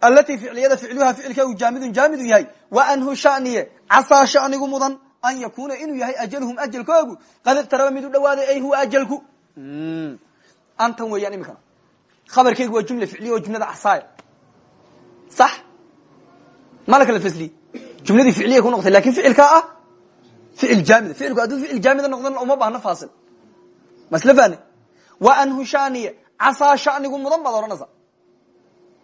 Speaker 1: alati ficliyada ficluha ficilka uu jaamidun jaamidu yahay wa anhu shaniye casaa shanigu mudan an yakuna inuu yahay ajalhum ajalkoogu qad iqtaraba mid u dhawaaday ay huwa ajalku. Antan weeyaan imikana khabarkeygu waa jumla ficliya oo jumlada casaaya sax. Mala kala fasliye jumladii ficliya ku noqotay laakiin ficilkaa ah ficil jaamida. Ficilku hadduu ficil jaamida noqdan uma baahno faasil. Masla fahne wa anhu shaniye casaa shanigu mudan baad odhanaysa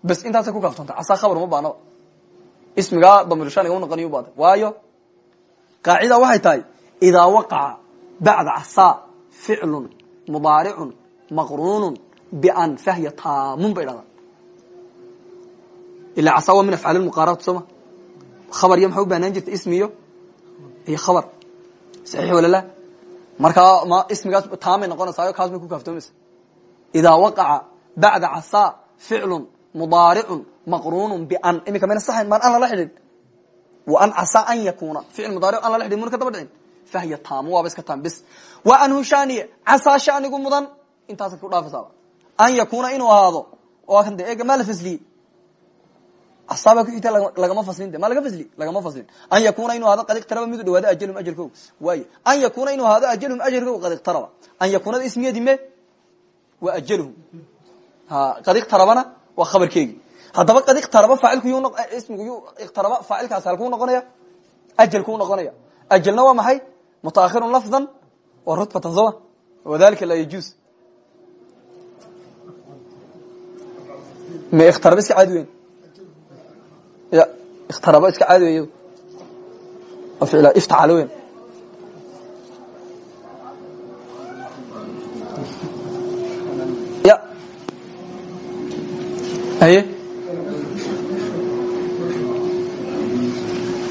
Speaker 1: bas intaasay ku kaaftoonta casaa khabar uma baanaba ismigaa damiirshaniga unoqoniy ubaada waayo qaacida waxay tahay idaa waqaca bacda casaa ficlun mudaaricun maqruunun bian fahya taamun bay dhahdaa ila casaa waa min afcaal muqaaraat sooma khabar iyo maxaa u baanaan jirta ismiyo iyo khabar saxiix walala markaa ma ismigaas taamay noqonaysayo kaas may ku kaaftoomaysa idaa waqaca bacda casaa ficlun mudaaricun maqruunun bian. Imika mayna saxayn maan an lala xidhin. Wa an casaa an yakuna. Ficil mudaaric an lala xidhin muna ka daba dhicin. Fahya taamu waaba iska taam. Bis. Wa anhu shaniye casaa shanigu mudan intaasa ku dhaafaysaaba an yakuna inuu ahaado. Waa kan de eega maa la fasliyey casaabaa kuxigta lagama faslin de ma laga fasli? Lagama faslin. An yakuna inuu ahaado qad iqtaraba midu dhawaado ajalhum ajalkoog waayo an yakuna inuu ahaado ajalhum ajalkoog qad iqtaraba. An yakunada ismigeedi me waa ajalhum. Qad iqtarabana waa khabarkeegi haddaba qad iqtaraba faacilku yu ismigu yu iqtaraba faacilkaasi halkuu noqonaya ajalkuu noqonaya. Ajalna waa maxay? Mutaahirun lafdan wa rutbatan soma wadalika laa yajuuz. Me ikhtaraba iska caadi weyn? Ya ikhtaraba iska caadi wey ficla iftacalo weyn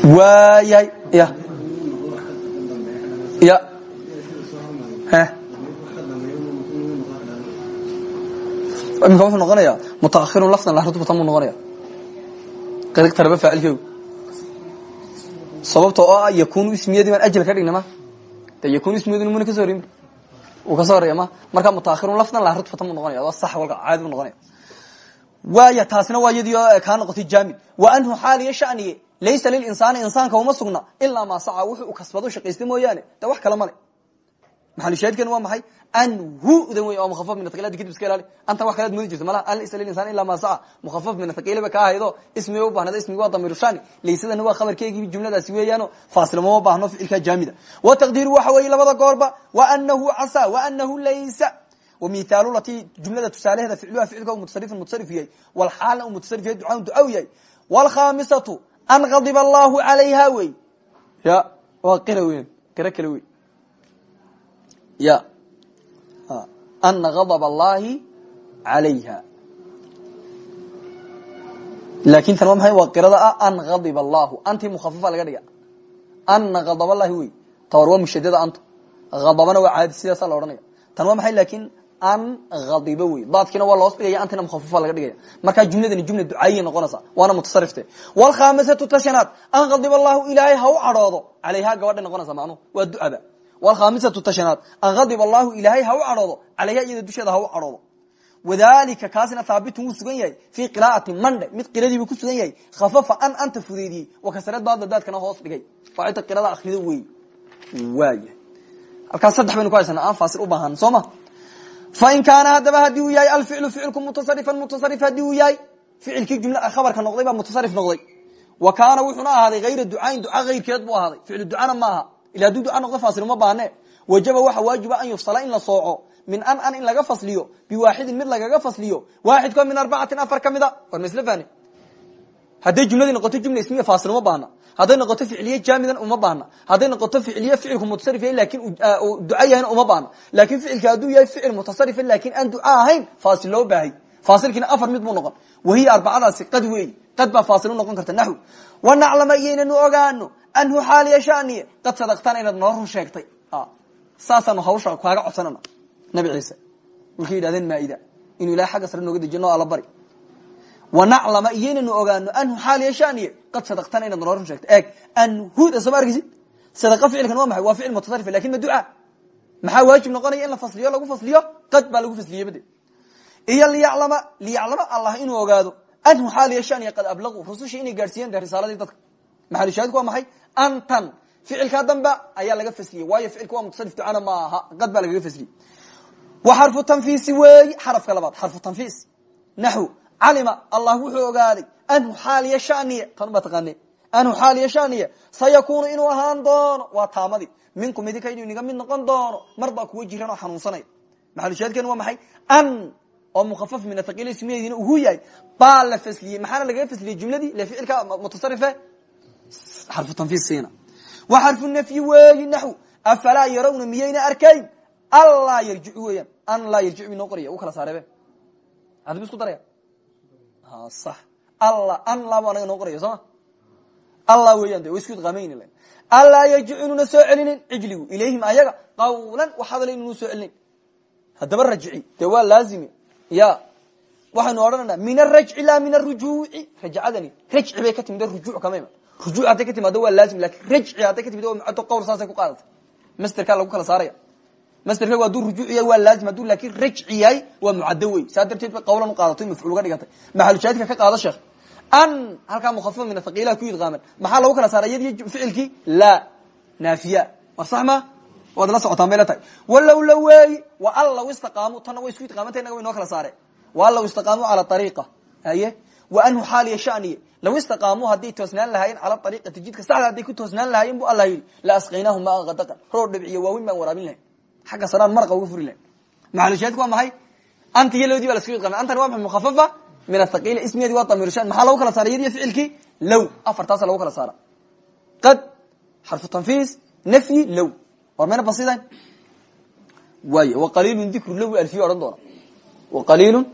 Speaker 1: waayahay ya. Ya. He. Imika wuxuu noqonaya mutaahirun lafdan larutbatan buu noqonaya iqtaraba faacilkeegu sababta oo ah yakunu ismiyadii baan ajal ka dhigna ma. De yakunu ismiyaduna muna ka soo horeyn uu ka soo horreeya ma. Markaa mutaahirun lafdan larutbatan buu noqonaya waa sax walka caadi buu noqonaya waaya taasina waa iyadii oo kaa noqotay jaamid wa anhu xaaliya shaniye laysa lilinsaani insaanka uma sugna ilaa maa saca wuxuu u kasbado shaqaysta mooyaane. De wax kale male. Maxalushaahidkan waa maxay? Anhudan wey oo mukhafaf min athaqilati kadib iska anta wax kalead moodi jirta malaha laysa lilinsan ilaa maa saca mukhafaf min athaqila ba ka ahaydo ismiga u baahnada ismiga waa damiiru shani laysadana waa khabarkeygii jumladaasi weeyaano faasilama ma baahno ficilka jaamida. Wa taqdiiru waxa weeye labada goorba wa anahu casa wa anahu laysa. Wmithaal lati jumlada tusaalaheeda ficluha ficilka mutasarifin mutasarif yahay. Walxaalna uu mutasarif yahay ducaan ducaw yahay an qadiba allahu calayha wey. Ya waa qira weyn qiro kale wey ya. Ana adb allahi alayha. Lakin tan waa maay waa qirada ah an adib allahu. Antii mukhafafa laga dhiga. Ana adab allahi wey. Tawar waa mushadada anta adabana waa caadi sidaasa la odhanaya tan waa laakiin an adiba wey daadkiina waa loos dhigaya antina mukhafafa laga dhigaya. Markaa jumladani jumla ducaayiy noqonaysa waana mutasarifte wlkhamisatu tashanaad an adib allahu ilaahay ha u cadhoodo. Alayha gabadhay noqonaysa macnuhu waa ducaba wlkhamisatu tashanaad an adib allahu ilaahay ha u cadhoodo. Alayha iyada dusheeda ha u kaasina haabitun sugan yahay. Fii qira'ati mandhe mid qiradiibu ku sugan yahay. Khafafa an anta fudeydiyey wakasare daada daadkana hoos dhigay. Waa cidda qirada akrido wey waaya halkaas saddex baynu ku haysana aan faasil u baahan soo ma fain kaana haddaba haddii uu yahay alficlu ficilku mutasarifan mutasarif haddii uu yahay ficilkii jumla khabarka noqday baa mutasarif noqday wa kaana wuxuuna ahaaday hayra ducayn duca hayrkeed buu ahaaday ficlu ducana maaha ila hadduu duca noqdo faasil uma baahne wajaba waxa waajiba an yufsala in la sooco min an an in laga fasliyo biwaaxidin mid lagaga fasliyo waaxidkoo min arbacatin afar ka mida war ma hadday jumladii noqoto jumla ismiya faasil uma baahna. Hadday noqoto ficliye jaamidan uma baahna. Hadday noqoto ficliye ficilku mutasarif yahay laakiin uma baahna. Lakin ficilka hadduu yahay ficil mutasarifa laakiin aan duca ahayn faasil loo baahay. Afar mid buu noqon. Wahiya qad weey qad baa faasil u noqon karta. Naxwi. Wanaclama iyaynanu ogaano anhu xaaliya shaniye qad sadaqtana inaad noo run sheegtay. Saasaanu hawsha kaaga codsanana. Nabi ciise. Markay yidhahdeen maaida inuu ilahay xagga sare nooga dejiyo noo bari wanaclama iyaynanu ogaano anhu xaaliya shaniye qad sadaqtana inaad noo run sheegtay. Eeg anhuda soo ma argeysid sadaqa ficilkan waa maxay? Waa ficil mutasarif laakiin ma duca maxaa waajib noqonaya in la fasliyo lagu fasliyo? Qad baa lagu fasliyey bade. Iyo liyaclama liyaclama allah inuu ogaado anhu xaaliya shaniye qad ablaqu rusushii inay gaadhsiiyeen de risaaladii dadka. Maxalushaahidku waa maxay? Antan ficilkaa damba ayaa laga fasliyey waayo ficilka waa mutasarif ducana maaha. Qad baa lagaga fasliyey. Wa xarfu tanfiisi weeyi xarafka labaad xarfu tanfiis. Naxw calima allah wuxuu ogaaday anhu xaaliya shaniye tan baa taqaane anhu xaaliya shaniye sayakunu inuu ahaan doono waa taamadii minkum idinka inuu inaga mid noqon doono mar baa kuwa jiran oo xanuunsanaya maxalushaahidkeenu waa maxay an oo mukhafaf min athaqiil ismiyeediina uhu yahay baa la fasliyey maxaana lagaga fasliyey jumladii le ficilka mutasarife xarfu tanfiis siina wa xarfu nafyi weeyi naxw afalaa yarawna miyayna arkayn anlaa yarjicu weeyaan an laa yarjicu inoo qoraya u kala daraya sax alla an laa bu anaga noo qoraya sooma allah weeyaan de wa isku idqaamayni len anlaa yarjicu inuuna soo celinin cijligu ilayhim ayaga qawlan wax hadala inuuna soo celinin. Haddaba rajci dee waa laazimi. Ya waxaynu odhanayna min arajci laa min arujuuci rajcadani rajci bay ka timid rujuuc kama iman. Rujuuc hadday ka timaado waa laazim laakiin rajci hadday ka timid waa mucado qowl saasay ku qaadatay masterkaa lagu kala saaraya masterka hadduu rujuuc yahay waa laazim hadduu laakin rajci yahay waa mucado wey saa darteed bay qawlan u qaadatay mafcuul uga dhigatay. Maxalushaahidka ka qaado sheekh? An halkaa mukhafafa min athaqiilaha ku idqaaman maxaa lagu kala saaray? Yadiy ficilkii? La. Naafiya. War sax ma? Waad la socotaan bay la tahay. Walow la weeyi wa an law istaqaamu tanna way isku idqaamanta inaga way noo kala saare. Wa an law istaqaamuu cala ariiqa haye wa anhu xaaliya shaniye law istaqaamuu hadday toosnaan lahaayeen cala ariiqati jidka saxda hadday ku toosnaan lahaayeen bu alla yidhi la asqaynaahum maa kadaqan roor dhibciyo waaweyn baan waraabin lahayn xagga saraan maraqa uga furi lahayn maxalushaahidku waa maxay? Anta iyo lowdii ba la isku idqaamay antani waa maxay? Mukhafafa min athaqiila ismigeedi waa damiirshan maxaa lagu kala saaray? Yadiyo ficilkii low. Afartaasa lagu kala saara. Qad xarfu tanfiis nafyi low. War mayna basidan waay waqaliilun dikru low alfiya odhan doona waqaliilun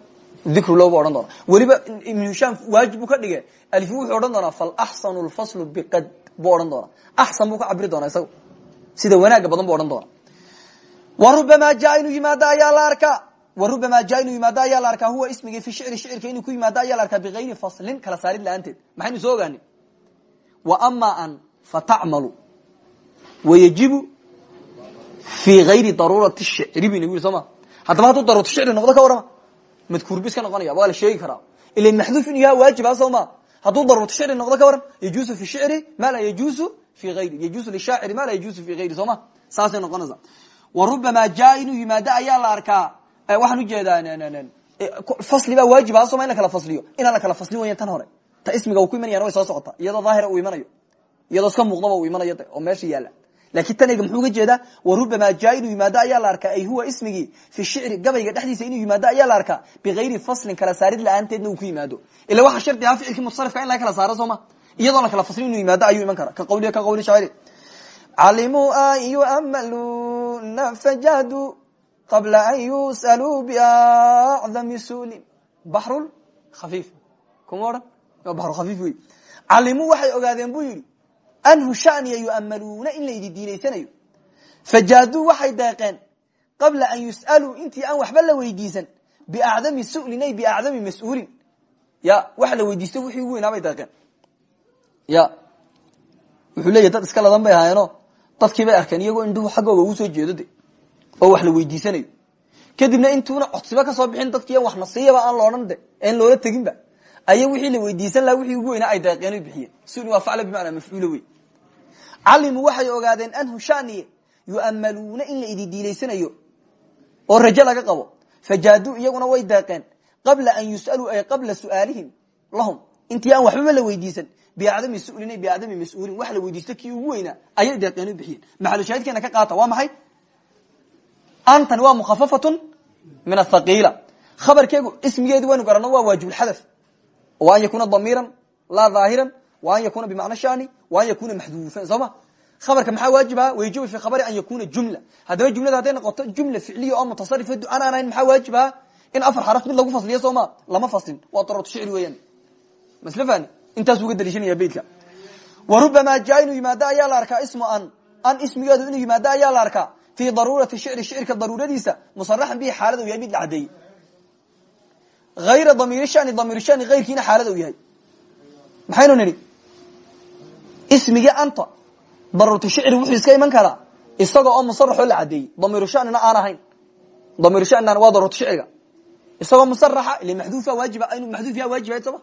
Speaker 1: dikru low ba odhan doona weliba ibnu hishaam waajib buu ka dhige alfi wuxuu odhan doonaa falaxsanu lfaslu biqad buu odhan doona axsan buu ka cabiri doona isaga sida wanaaga badan bu odhan doona wa rubamaa jaa inuu yimaado ayaa la arkaa. Wa rubamaa jaa inuu yimaado ayaa la arkaa. Huwa ismigii fi shicri shicirka inuu ku yimaado ayaa la arkaa bigayri faslin kala saarid la'aanteed maxaynu soo ogaani wa ama an fatacmalu. Wayajibu fi ayri daruurati shicri bu nagu yiri soo ma? Haddaba hadduu daruuratu shicri noqdo ka warrama? Madkuur bis ka noqonaya waa la sheegi karaa. Ila maxduuf inuu yaha waajiba soo ma? Hadduu daruuratu shicri noqdo ka waran yajuusu fi shicri ma laa yajuusu fi ayri yajuusu lishaaciri ma laa yajuusu fi ayri soo ma? Saasay noqonaysa wa rubamaa jaa inuu yimaado ayaa la arkaa. Waxaan u jeedaa fasli baa waajiba soma in la kala fasliyo. Inaan la kala faslin weyan tan hore. Ta ismiga ku imanayana way soo socota. Iyadoo daahira uu imanayo. Iyadoo iska muuqdaba uu imanayo oo meesha yaalla laakiin tanayga muxuu uga jeedaa warubamaa jaa inuu yimaado ayaa la arkaa. Ay huwa ismigii fi shicri gabayga dhexdiisa inuu yimaado ayaa la arkaa. Bigayri faslin kala saarid la'aanteedna uu ku yimaado. Ila waxa shardi aha ficilkii mutasarifka in laga kala saaro soo ma? Iyadoo la kala faslin inuu yimaado ayuu iman kara ka qawliya ka qawli shaaciri calimuu an yu'amaluna fajaduu qabla an yus'aluu biacdami sulin baxrun khafiif kuma odhan waa baxru khafiif wey. Calimuu waxay ogaadeen buu yidhi anhu shaniya yu'amaluuna in laydi diinaysanayo fajaaduu waxay deeqeen qabla an yus'aluu intii aan waxba la weydiisan biacdami sulin ay biacdami mas'uulin. Ya waxa la weydiisto wixii ugu weynaa bay deeqeen ya wuxuu dadkii bay arkeen iyagoo indhuhu xaggooga ugu soo jeedo de oo wax la weydiisanayo. Kadibna intuuna codsiba ka soo bixin dadkii wax nasiyaba aan loodhan de en loola teginba aya wixii la weydiisan laha wixii ugu weynaa ay deeqeen bixiyeen. Suli waa facla bimacnaa mafcuula wey calimuu waxay ogaadeen anhu shaniye yu'amaluuna in la idi diilaysanayo oo rajo laga qabo. Fajaaduu iyaguna way deeqeen qabla an yus'aluu ay qabla su'aalihim lahum. Intii aan waxbaba la weydiisan biacdami sulin biacdami mas'uulin wax la weydiisto kii ugu weynaa ayay deeqeen bixiyeen maxalushaahidkeena ka qaata waa maxay antani waa mukhafafatun min athaqiila khabarkeegu ismigeedi waynu garano waa waajibulxadaf wa an yakuna damiiran laa dhaahiran wa an yakuna bimacna shani wa an yakuna maxduufan soo ma khabarka maxaa waajiba wayjibu fi khabari an yakuna jumla haddaba jumlada hadday noqoto jumla ficliya oo mutasarifa ducaan aan ahayn maxaa waajiba in afar xaraf mid lagu fasliyo soo ma lama faslin waa daruratu shicri weeyaan masle fani intaas uga daliishanaya beytka wa rubamaa jaa inuu yimaado ayaa la arkaa ismu an an ismigeedu inuu yimaado ayaa la arkaa. Fi daruurati shicri shicirka daruuradiisa musaraxan bihi xaalad u yahay mid la cadeeyey. Ayra damiir shani damiir shani ayrkiina xaalad u yahay. Maxaynu nidhi? Ismigii anta daruuratu shicri wuxuu iska iman karaa isaga oo musaraxoo la cadeeyey. Damiiru shanina aan ahayn. Damiiru shanin waa daruuratu shicriga. Isagoo musaraxa ile maxduufa waajiba inuu maxduuf yaa waajibayd sooma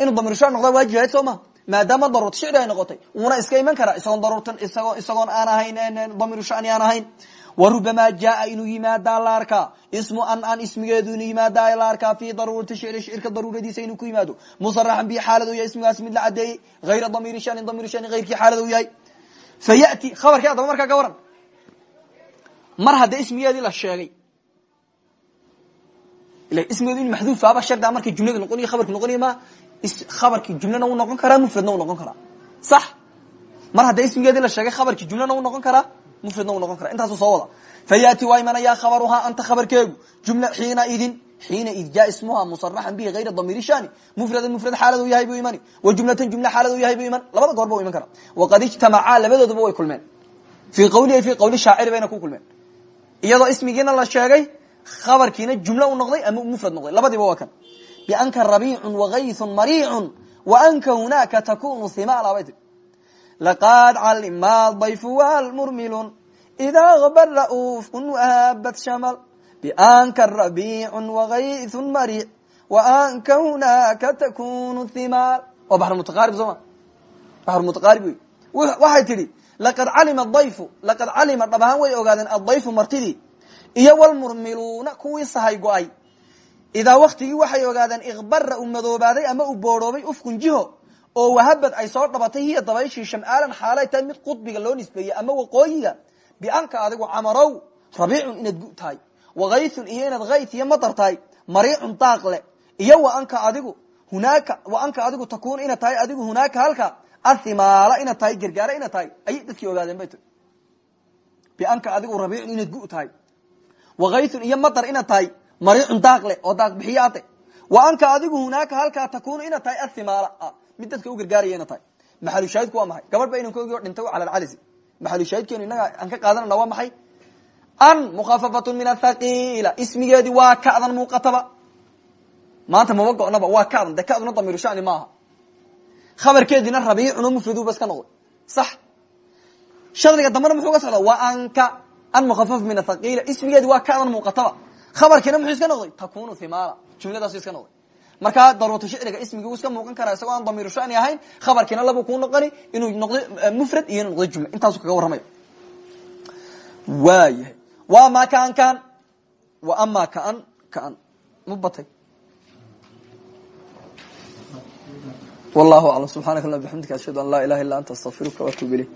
Speaker 1: inuu damiiru shan noqda waajibayd soo ma? Maadaama daruurta shicri ay noqotay wuuna iska iman karaa. Isagoon daruurtan isagoo isagoon aan ahayn damiiru shani aan ahayn. Warubamaa jaaa inuu yimaadaa la arkaa ismu an an ismigeedu inuu yimaada la arkaa fi daruurati shicri shicirka daruuradiisa inuu ku yimaado. Musaraxan bi xaalad u yahay ismigaas mid la cadeeyey hayra damiiri shani damiir shani hayrkii xaalad u yahay. Fa yati khabarkii adaba markaa ka waran. Mar haddee ismigeedii la sheegay ismigeedu in maxduufaaba shardia markay jumlada noqoniyo khabarku noqoniyo ma khabarkii jumlana u noqon karaa mufradna u noqon karaa. Sax. Mar haddee ismigeedii la sheegay khabarkii jumlana u noqon karaa mufradna u noqon kara intaasu soo wada. Fa yati waa imanayaa khabaruhaa anta khabarkeegu. Jumla xiina idin xiina id jaa ismuha musaraxan bihi hayra damiiri shani mufradan mufrad xaalad yahay buu imani. Wa jumlatan jumla xaalad u yahay buu iman labada goorba u iman kara waqad ijtamacaa labadooduba way kulmeen. Fii qawlihi fii qawli shaaciri bayna ku kulmeen. Iyadoo ismigiina la sheegay khabarkiina jumlo u noqday ama mufrad noqday. Labadiiba waa kan bianka rabiicun wagaythun mariicun wa anka hunaaka takunu himaala bay tii laqad calima dayfu walmurmilun idaa bara ufkun wahabat shamal bianka rabiicun wagaythun mariic wa anka hunaaka takunu himaal waa baxr mutaqaarib soo ma baxr mutaqaarib wey waxay tidhi laqad calima dayfu laqad calima dhab ahaan way ogaadeen addayfu martidii iyo walmurmiluuna kuwii sahay go'ay idaa waktigii waxay ogaadeen ikbara uu madoobaaday ama uu boodhoobay ufkun jiho oo wahabad ay soo dhabatay hiya dabayshii shamaalan xaalay tahay mid qudbiga loo nisbeeyey ama waqooyiga bianka adigu camarow rabiicun inaad gu tahay wagaythun iyo inaad hayt iyo madar tahay mariicun daaqle iyo wa anka adigu hunaaka wa anka adigu takuun inaad tahay adigu hunaaka halka athimaala inaad tahay gargaara inaad tahay ayay dadkii ogaadeen bay tii bianka adigu rabiicun inaad gu tahay iyo madar inaad tahay mariicun daaqle oo daaq bixiyaate. Wa anka adigu hunaaka halkaa takuunu inaad tahay athimaala mid dadka u gargaaraya inaad tahay maxalushaahidku waa maxay? Gabadh ba inankoogii o dhintay cala alcalisi maxalushaahidkeenu innaga aan ka qaadanana waa maxay? An mukhafafatun min athaqiila ismigeedii waa ka'dan muuqataba. Maanta maba go'naba waa ka'dan. Dee ka'duna damiiru shani maaha. Khabarkeediina rabiicun oo mufraduba iska noqday. Sax. Shadriga dambena muxuu ga socdaa? Waa anka an mukhafaf min athaqiila ismigeedi waa ka'dan muuqataba khabarkiina muxuu iska noqday? Takunu himaala jumladaasu iska noqday. Markaa daruurta shicriga ismigii uu iska muuqan karaa isagoo aan damiiru shani ahayn khabarkiina labu kuu noqoni inuu noqdo mufrad iyo inu noqdo jumla. Intaasu kaga warramaya waayahay wa amaa kaan kaan wa amaa kaan kaan ma batay? Wallahu aclam. Subxaanaka allah bixamdika ashhadu an laa ilaha illa anta astaqfiruka waatuub ilayk